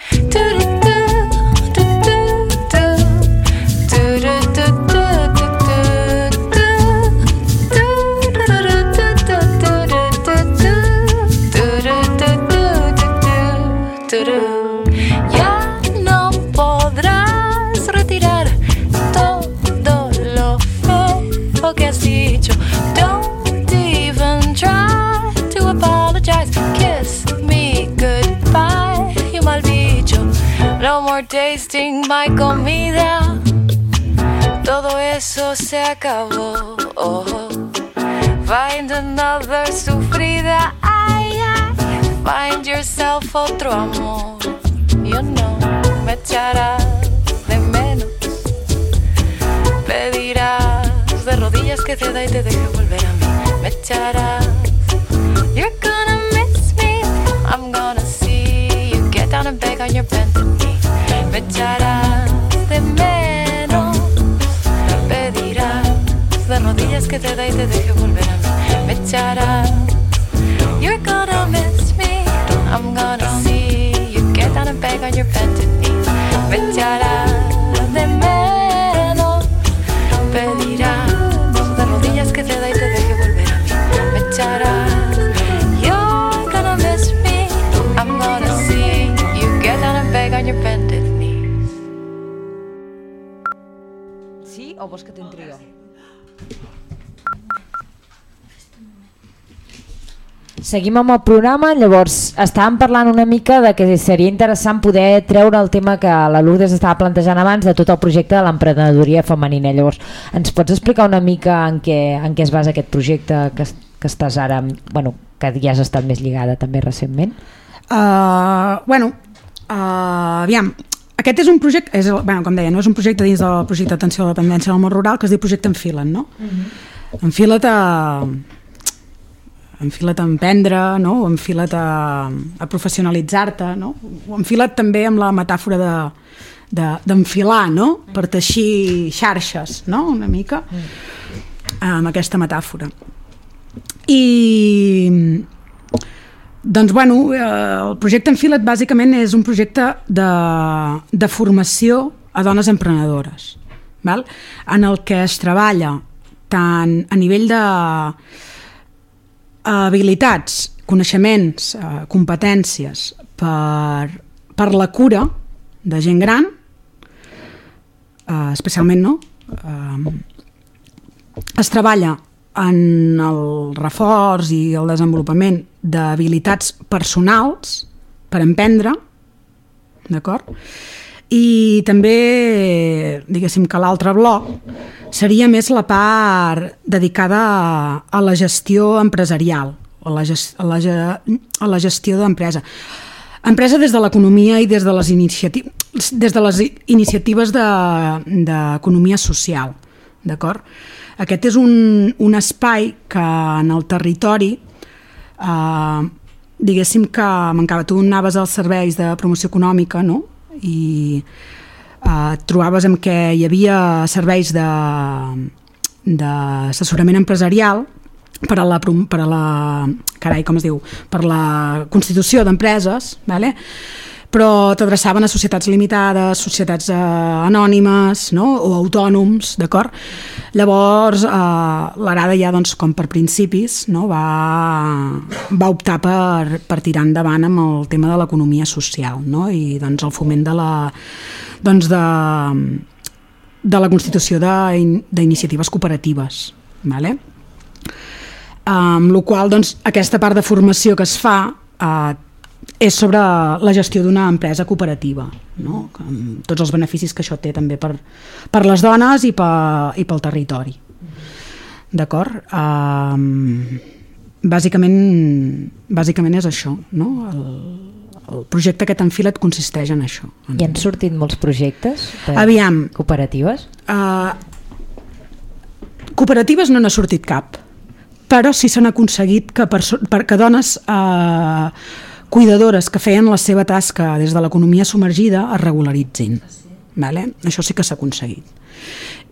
Speaker 8: My comida. todo eso se acabó. Find another sufrida. Find yourself otro amor. You know, me echarás de menos. Pedirás de rodillas que te da y te deje volver a mí. Me echarás.
Speaker 3: Seguim amb el programa, llavors estàvem parlant una mica de que seria interessant poder treure el tema que la Lourdes estava plantejant abans de tot el projecte de l'emprenedoria femenina. Llavors, ens pots explicar una mica en què, en què es basa aquest projecte que, que estàs ara, bueno, que ja has estat més lligada també recentment?
Speaker 4: Uh, bueno, uh, aviam, aquest és un projecte, és, bueno, com deia, no és un projecte dins del projecte d'atenció a la dependència del món rural que es diu Projecte Enfila't, no? Enfila't a, enfila't a emprendre, no? o enfila't a, a professionalitzar-te, no? o enfila't també amb la metàfora de de- d'enfilar, no? per teixir xarxes, no? una mica, amb aquesta metàfora. I doncs, bueno, eh, el projecte Enfila't bàsicament és un projecte de, de formació a dones emprenedores, val? en el que es treballa tant a nivell de habilitats, coneixements, eh, competències per, per la cura de gent gran, eh, especialment no, eh, es treballa en el reforç i el desenvolupament d'habilitats personals per emprendre, d'acord? I també, diguéssim que l'altre bloc seria més la part dedicada a, a la gestió empresarial, a la, ges, a la, a la gestió d'empresa. Empresa des de l'economia i des de les, iniciati des de les iniciatives de- d'economia de, social, d'acord? Aquest és un, un espai que en el territori eh, diguéssim que mancava. Tu anaves als serveis de promoció econòmica, no? I eh, et trobaves amb que hi havia serveis d'assessorament empresarial per a la, per a la carai, com es diu, per la constitució d'empreses, vale? Però t'adreçaven a societats limitades, societats eh, anònimes no? o autònoms, d'acord? Llavors, eh, l'Arada ja, doncs, com per principis, no? va, va optar per, per tirar endavant amb el tema de l'economia social no? i doncs, el foment de la, doncs, de, de la constitució d'in- d'iniciatives cooperatives. Vale? Amb la qual doncs, aquesta part de formació que es fa eh, és sobre la gestió d'una empresa cooperativa, no? amb tots els beneficis que això té també per, per les dones i, per, i pel territori. D'acord? Um, bàsicament, bàsicament és això. No? El, el projecte que t'enfila't consisteix en això.
Speaker 3: I han sortit molts projectes de
Speaker 4: Aviam.
Speaker 3: cooperatives?
Speaker 4: Uh, cooperatives no n'ha sortit cap, però sí s'han aconseguit que, perso- per, que dones uh, cuidadores que feien la seva tasca des de l'economia submergida es regularitzin. Vale? Això sí que s'ha aconseguit.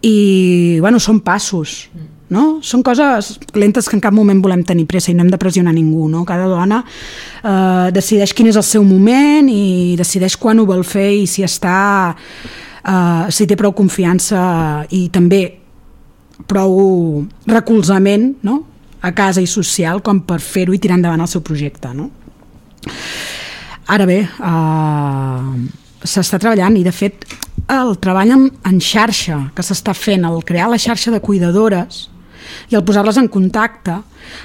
Speaker 4: I, bueno, són passos, no? Són coses lentes que en cap moment volem tenir pressa i no hem de pressionar ningú, no? Cada dona eh, decideix quin és el seu moment i decideix quan ho vol fer i si està... Eh, si té prou confiança i també prou recolzament no? a casa i social com per fer-ho i tirar endavant el seu projecte. No? Ara bé, eh, s'està treballant i de fet el treball en, en xarxa que s'està fent, el crear la xarxa de cuidadores i el posar-les en contacte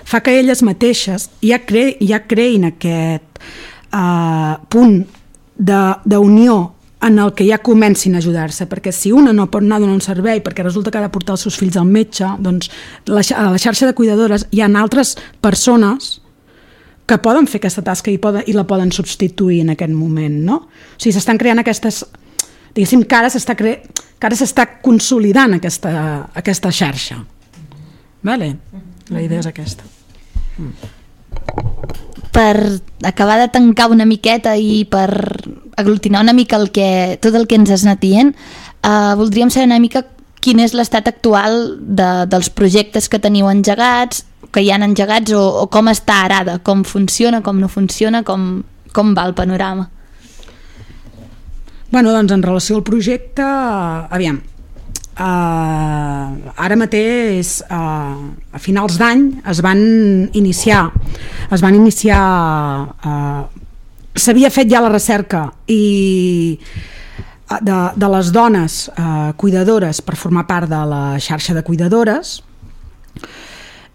Speaker 4: fa que elles mateixes ja, cre ja creïn aquest eh, punt d'unió en el que ja comencin a ajudar-se, perquè si una no pot anar a donar un servei perquè resulta que ha de portar els seus fills al metge, doncs la, a la xarxa de cuidadores hi ha altres persones que poden fer aquesta tasca i, poden, i la poden substituir en aquest moment, no? O sigui, s'estan creant aquestes... Diguéssim que ara s'està cre... que ara s'està consolidant aquesta, aquesta xarxa. Vale? La idea és aquesta.
Speaker 6: per acabar de tancar una miqueta i per aglutinar una mica el que, tot el que ens has anat dient, eh, voldríem saber una mica quin és l'estat actual de, dels projectes que teniu engegats, que hi han engegats o, o com està ara, com funciona, com no funciona, com, com va el panorama.
Speaker 4: Bueno, doncs en relació al projecte, eh, aviam, uh, ara mateix, uh, a finals d'any, es van iniciar, es van iniciar, uh, s'havia fet ja la recerca i eh, de, de les dones uh, cuidadores per formar part de la xarxa de cuidadores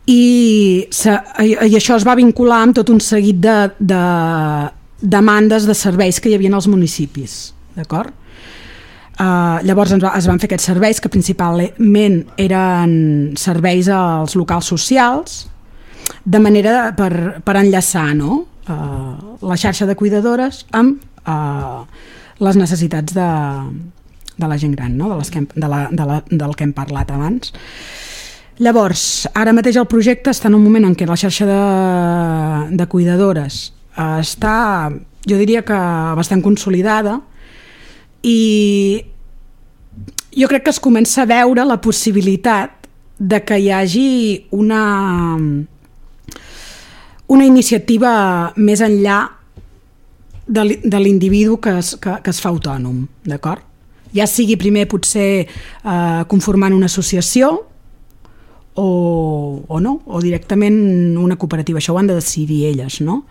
Speaker 4: i, se, i, això es va vincular amb tot un seguit de, de demandes de serveis que hi havia als municipis d'acord? Uh, llavors ens va, es van fer aquests serveis que principalment eren serveis als locals socials de manera per, per enllaçar no? uh, la xarxa de cuidadores amb uh, les necessitats de, de la gent gran, no? de les que hem, de la, de la, del que hem parlat abans. Llavors, ara mateix el projecte està en un moment en què la xarxa de, de cuidadores està, jo diria que bastant consolidada i jo crec que es comença a veure la possibilitat de que hi hagi una una iniciativa més enllà de l'individu que, es, que, que es fa autònom, d'acord? Ja sigui primer potser eh, conformant una associació o, o no, o directament una cooperativa, això ho han de decidir elles, no?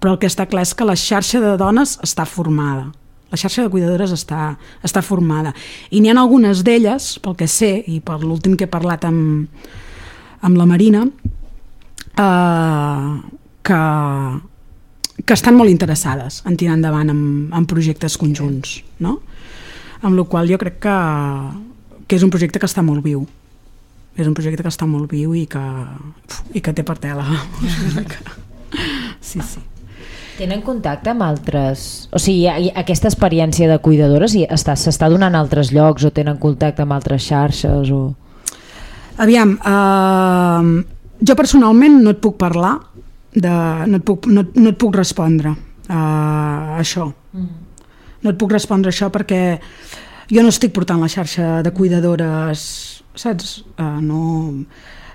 Speaker 4: Però el que està clar és que la xarxa de dones està formada, la xarxa de cuidadores està, està formada. I n'hi ha algunes d'elles, pel que sé, i per l'últim que he parlat amb, amb la Marina, eh, que, que estan molt interessades en tirar endavant amb, amb projectes conjunts, no? Amb la qual jo crec que, que és un projecte que està molt viu. És un projecte que està molt viu i que, i que té per tela. sí, sí.
Speaker 3: Tenen contacte amb altres... O sigui, aquesta experiència de cuidadores s'està donant a altres llocs o tenen contacte amb altres xarxes o...
Speaker 4: Aviam, uh, jo personalment no et puc parlar, de, no, et puc, no, no et puc respondre a això. No et puc respondre això perquè jo no estic portant la xarxa de cuidadores, saps? Uh, no...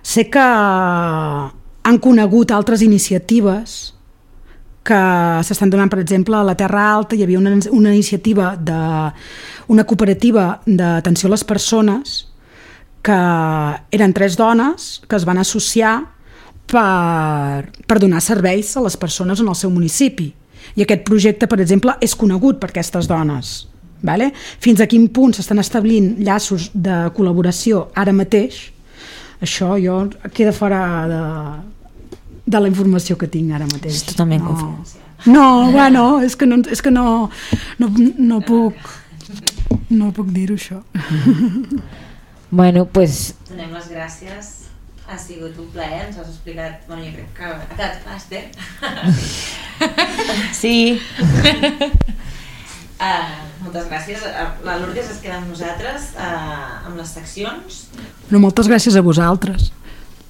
Speaker 4: Sé que han conegut altres iniciatives que s'estan donant, per exemple, a la Terra Alta hi havia una, una iniciativa de una cooperativa d'atenció a les persones que eren tres dones que es van associar per, per donar serveis a les persones en el seu municipi. I aquest projecte, per exemple, és conegut per aquestes dones. Vale? Fins a quin punt s'estan establint llaços de col·laboració ara mateix, això jo queda fora de, de la informació que tinc ara mateix.
Speaker 5: És totalment
Speaker 4: no.
Speaker 5: confidencial.
Speaker 4: No, bueno, és que no, és que no, no, no puc no puc dir-ho això.
Speaker 3: Bueno, pues
Speaker 5: Donem les gràcies. Ha sigut un plaer, ens has explicat... Bueno, jo crec que ha quedat Esther. sí. (laughs) Uh, moltes gràcies. Uh, La Lourdes es queda amb nosaltres uh, amb les seccions.
Speaker 4: No, moltes gràcies a vosaltres.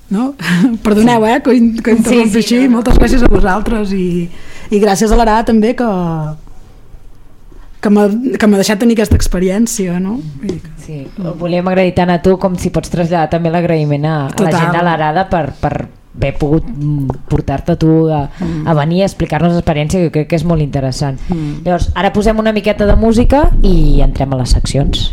Speaker 4: No? (laughs) Perdoneu, eh, que, que interrompi
Speaker 5: Sí, sí,
Speaker 4: així.
Speaker 5: no, no.
Speaker 4: Moltes gràcies a vosaltres i, i gràcies a l'Ara també que que m'ha que m'ha deixat tenir aquesta experiència, no? Vull dir que-
Speaker 3: sí, volíem agrair tant a tu com si pots traslladar també l'agraïment a, a la gent de l'Arada per, per haver pogut mm, portar-te tu a, a venir a explicar-nos l'experiència que jo crec que és molt interessant.
Speaker 4: Mm.
Speaker 3: Llavors, ara posem una miqueta de música i entrem a les seccions.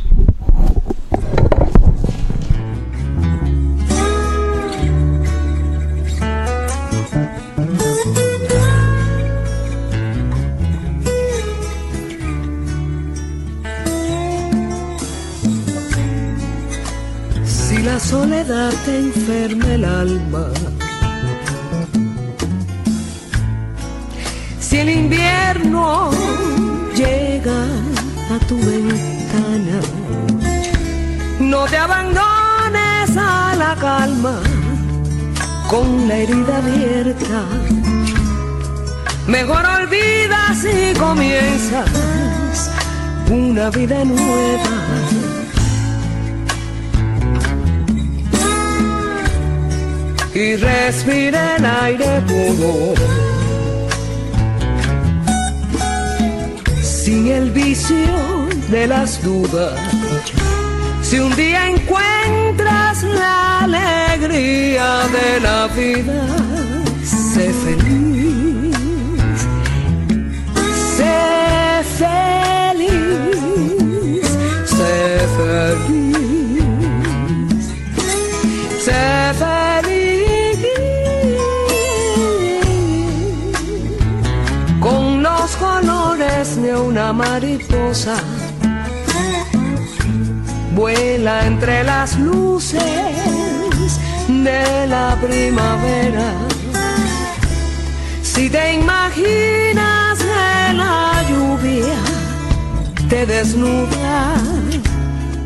Speaker 9: Si la soledad te enferma el alma, Si el invierno llega a tu ventana, no te abandones a la calma con la herida abierta. Mejor olvidas y comienzas una vida nueva. y respira el aire puro Sin el vicio de las dudas. Si un día encuentras la alegría de la vida, sé feliz. Sé feliz. Sé feliz. Una mariposa vuela entre las luces de la primavera. Si te imaginas que la lluvia te desnuda,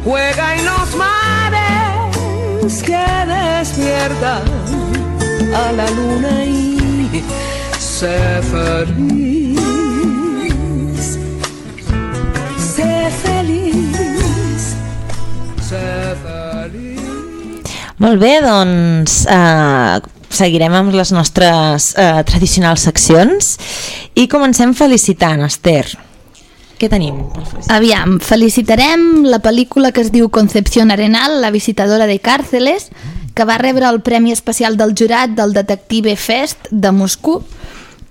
Speaker 9: juega en los mares que despiertan a la luna y sé feliz. Feliz. Sé feliz.
Speaker 5: Molt bé, doncs eh, seguirem amb les nostres eh, tradicionals seccions i comencem felicitant, Esther. Què tenim?
Speaker 6: Aviam, felicitarem la pel·lícula que es diu Concepción Arenal, la visitadora de càrceles, que va rebre el Premi Especial del Jurat del Detective Fest de Moscou.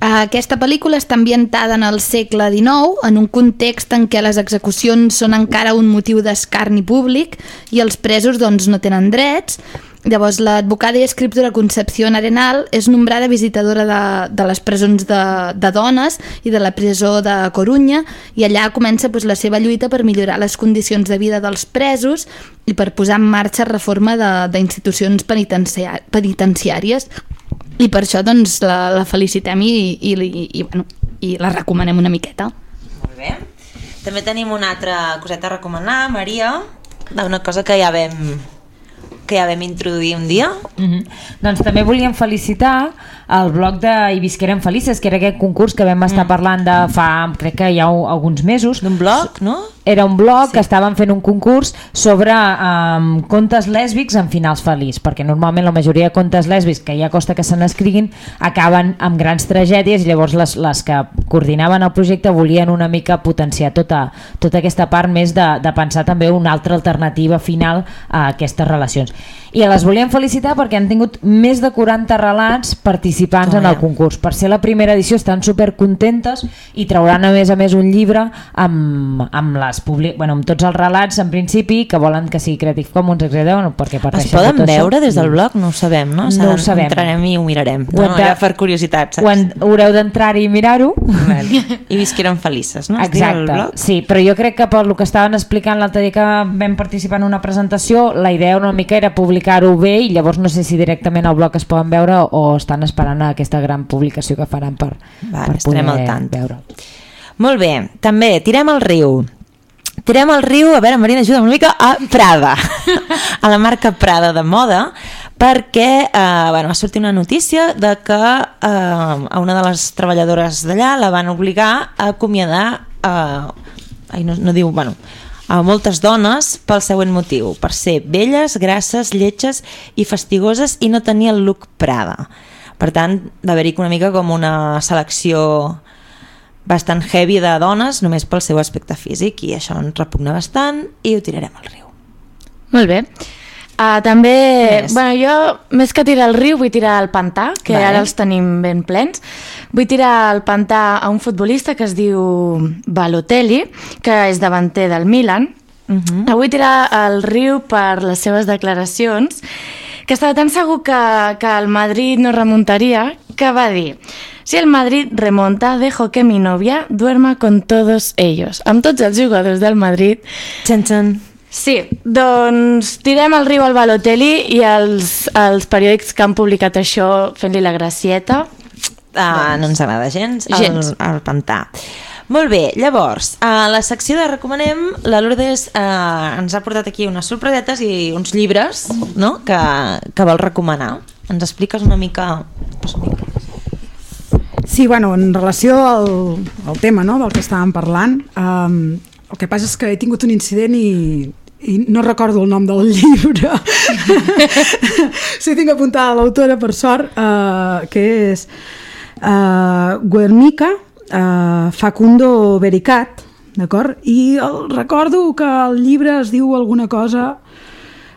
Speaker 6: Aquesta pel·lícula està ambientada en el segle XIX, en un context en què les execucions són encara un motiu d'escarni públic i els presos doncs, no tenen drets. Llavors, l'advocada i escriptora Concepción Arenal és nombrada visitadora de, de les presons de, de dones i de la presó de Corunya i allà comença doncs, la seva lluita per millorar les condicions de vida dels presos i per posar en marxa reforma d'institucions penitencià penitenciàries i per això doncs, la, la felicitem i, i, i, i, bueno, i la recomanem una miqueta.
Speaker 5: Molt bé. També tenim una altra coseta a recomanar, Maria, d'una cosa que ja vam que ja vam introduir un dia.
Speaker 3: Mm -hmm. Doncs també volíem felicitar el blog de I visqueren felices, que era aquest concurs que vam estar parlant de fa, crec que hi ha alguns mesos.
Speaker 5: D'un blog, no?
Speaker 3: Era un blog sí. que estaven fent un concurs sobre um, contes lèsbics en finals feliç, perquè normalment la majoria de contes lèsbics que ja costa que se n'escriguin acaben amb grans tragèdies i llavors les, les que coordinaven el projecte volien una mica potenciar tota, tota aquesta part més de, de pensar també una altra alternativa final a aquestes relacions. I les volíem felicitar perquè han tingut més de 40 relats participants
Speaker 5: Toma
Speaker 3: en el concurs. Per ser la primera edició estan super contentes i trauran a més a més un llibre amb, amb, les publi bueno, amb tots els relats en principi que volen que sigui Creative Commons, etc. Bueno, perquè
Speaker 5: Es poden
Speaker 3: això.
Speaker 5: veure des del blog? No ho sabem, no?
Speaker 3: No ho sabem.
Speaker 5: Entrarem i ho mirarem.
Speaker 3: Ho
Speaker 5: No,
Speaker 3: de-
Speaker 5: ja per curiositat, saps?
Speaker 3: Han, haureu d'entrar-hi i mirar-ho. (laughs)
Speaker 5: I visqueren felices, no?
Speaker 3: Exacte,
Speaker 5: blog?
Speaker 3: sí, però jo crec que per lo que estaven explicant l'altre dia que vam participar en una presentació, la idea una mica era publicar-ho bé i llavors no sé si directament al blog es poden veure o estan esperant a aquesta gran publicació que faran per,
Speaker 5: Vale,
Speaker 3: per poder
Speaker 5: al tant.
Speaker 3: veure.
Speaker 5: Molt bé, també, tirem al riu. Tirem al riu, a veure, Marina, ajuda'm una mica, a Prada, (laughs) a la marca Prada de moda, perquè eh, bueno, va sortir una notícia de que eh, a una de les treballadores d'allà la van obligar a acomiadar, eh, ai, no, no diu, bueno, a moltes dones pel següent motiu, per ser velles, grasses, lletges i fastigoses i no tenir el look Prada. Per tant, d'haver-hi una mica com una selecció bastant heavy de dones només pel seu aspecte físic i això ens repugna bastant i ho tirarem al riu.
Speaker 1: Molt bé. Uh, també,
Speaker 5: Més.
Speaker 1: bueno, jo més que tirar al riu vull tirar al pantà, que
Speaker 5: Vale.
Speaker 1: ara els tenim ben plens. Vull tirar al pantà a un futbolista que es diu Balotelli, que és davanter del Milan. Uh -huh. Vull tirar al riu per les seves declaracions, que estava tan segur que, que el Madrid no remuntaria, que va dir si el Madrid remonta, dejo que mi novia duerma con todos ellos. Amb tots els jugadors del Madrid
Speaker 5: Txan, txan.
Speaker 1: Sí, doncs tirem el riu al Balotelli i els, els periòdics que han publicat això fent-li la gracieta.
Speaker 5: Ah, no ens agrada gens,
Speaker 1: Gens.
Speaker 5: El, el pantà. Molt bé, llavors, a la secció de Recomanem, la Lourdes eh, ens ha portat aquí unes sorpresetes i uns llibres no? que, que vol recomanar. Ens expliques una mica... Pues, una mica.
Speaker 4: Sí, bueno, en relació al, al tema no, del que estàvem parlant, um, el que passa és que he tingut un incident i, i no recordo el nom del (laughs) llibre. sí, tinc apuntada l'autora, per sort, uh, que és uh, Guernica uh, Facundo Vericat, d'acord? I el, recordo que el llibre es diu alguna cosa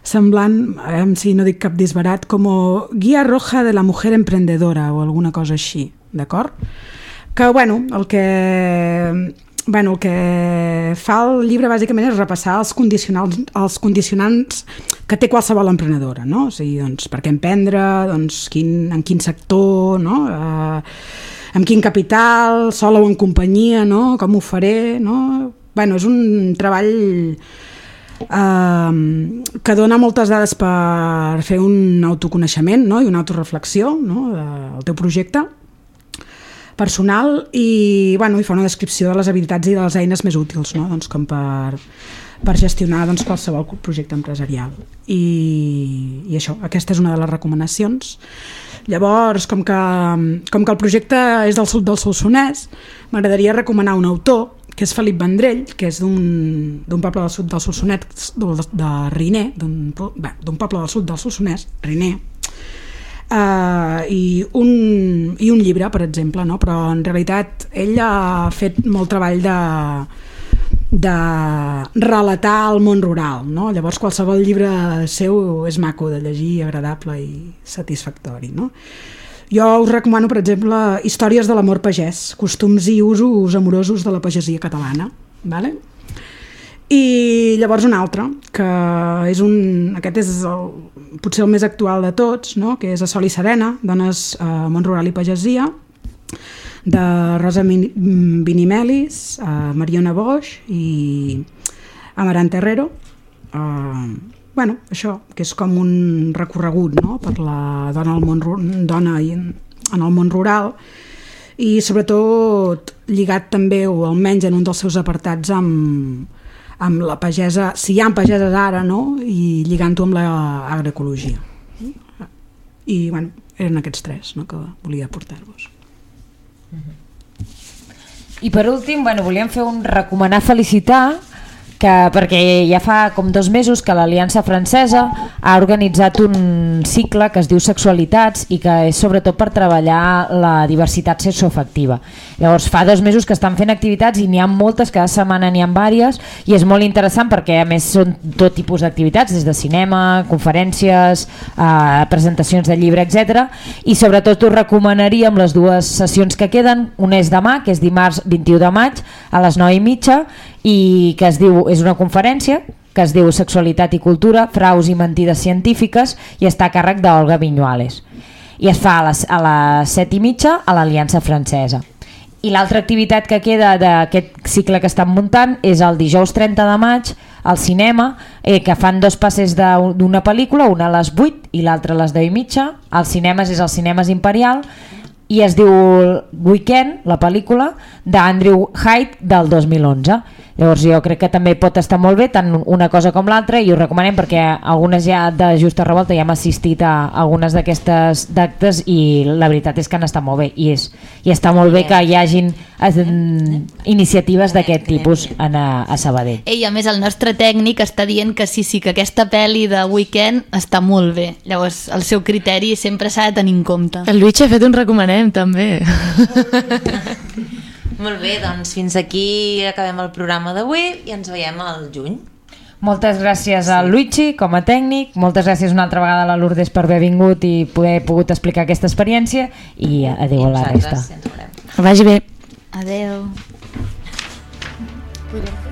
Speaker 4: semblant, a veure si no dic cap disbarat, com Guia Roja de la Mujer Emprendedora o alguna cosa així, d'acord? Que, bueno, el que bueno, el que fa el llibre bàsicament és repassar els condicionals, els condicionants que té qualsevol emprenedora, no? O sigui, doncs, per què emprendre, doncs, quin, en quin sector, no? Eh, amb quin capital, sola o en companyia, no? Com ho faré, no? Bueno, és un treball eh, que dona moltes dades per fer un autoconeixement no? i una autoreflexió no? del teu projecte personal i, bueno, i fa una descripció de les habilitats i de les eines més útils, no? doncs com per, per gestionar doncs, qualsevol projecte empresarial. I, I això, aquesta és una de les recomanacions. Llavors, com que, com que el projecte és del sud del Solsonès, m'agradaria recomanar un autor que és Felip Vendrell, que és d'un poble del sud del Solsonès, de, de Riner, d'un poble del sud del Solsonès, Riner, uh, i, un, i un llibre, per exemple, no? però en realitat ell ha fet molt treball de, de relatar el món rural. No? Llavors qualsevol llibre seu és maco de llegir, agradable i satisfactori. No? Jo us recomano, per exemple, Històries de l'amor pagès, costums i usos amorosos de la pagesia catalana. Vale? I llavors un altre, que és un, aquest és el, potser el més actual de tots, no? que és A Sol i Serena, Dones a eh, Mont Rural i Pagesia, de Rosa Vinimelis, a Mariona Boix i Amarant Herrero. Uh, bueno, això, que és com un recorregut no? per la dona, al món, dona en el món rural i sobretot lligat també, o almenys en un dels seus apartats, amb, amb la pagesa, si hi ha pageses ara, no? i lligant-ho amb l'agroecologia. I bueno, eren aquests tres no? que volia portar-vos.
Speaker 3: I per últim, bueno, volíem fer un recomanar felicitar que perquè ja fa com dos mesos que l'Aliança Francesa ha organitzat un cicle que es diu Sexualitats i que és sobretot per treballar la diversitat sexoafectiva. Llavors fa dos mesos que estan fent activitats i n'hi ha moltes, cada setmana n'hi ha vàries i és molt interessant perquè a més són tot tipus d'activitats, des de cinema, conferències, eh, presentacions de llibre, etc. I sobretot us recomanaríem les dues sessions que queden, una és demà, que és dimarts 21 de maig a les 9 i mitja i que es diu, és una conferència que es diu Sexualitat i Cultura, Fraus i Mentides Científiques i està a càrrec d'Olga Vinyuales. I es fa a les, a les 7 i mitja a l'Aliança Francesa. I l'altra activitat que queda d'aquest cicle que estan muntant és el dijous 30 de maig al cinema, eh, que fan dos passes d'una pel·lícula, una a les 8 i l'altra a les 10 i mitja. Als cinemes és el Cinemes Imperial i es diu Weekend, la pel·lícula, d'Andrew Hyde del 2011. Llavors jo crec que també pot estar molt bé tant una cosa com l'altra i ho recomanem perquè algunes ja de Justa Revolta ja hem assistit a algunes d'aquestes d'actes i la veritat és que han estat molt bé i, és, i està molt bé que hi hagin es, iniciatives d'aquest tipus en a, a Sabadell.
Speaker 6: Ei, a més el nostre tècnic està dient que sí, sí, que aquesta pel·li de Weekend està molt bé. Llavors el seu criteri sempre s'ha de tenir en compte.
Speaker 1: El Lluís ha fet un recomanem també. (laughs)
Speaker 5: Molt bé, doncs fins aquí acabem el programa d'avui i ens veiem al juny.
Speaker 3: Moltes gràcies sí. al Luigi com a tècnic, moltes gràcies una altra vegada a la Lourdes per haver vingut i poder pogut explicar aquesta experiència i adeu a la resta.
Speaker 1: Vagi bé.
Speaker 6: Adeu.
Speaker 1: Podem.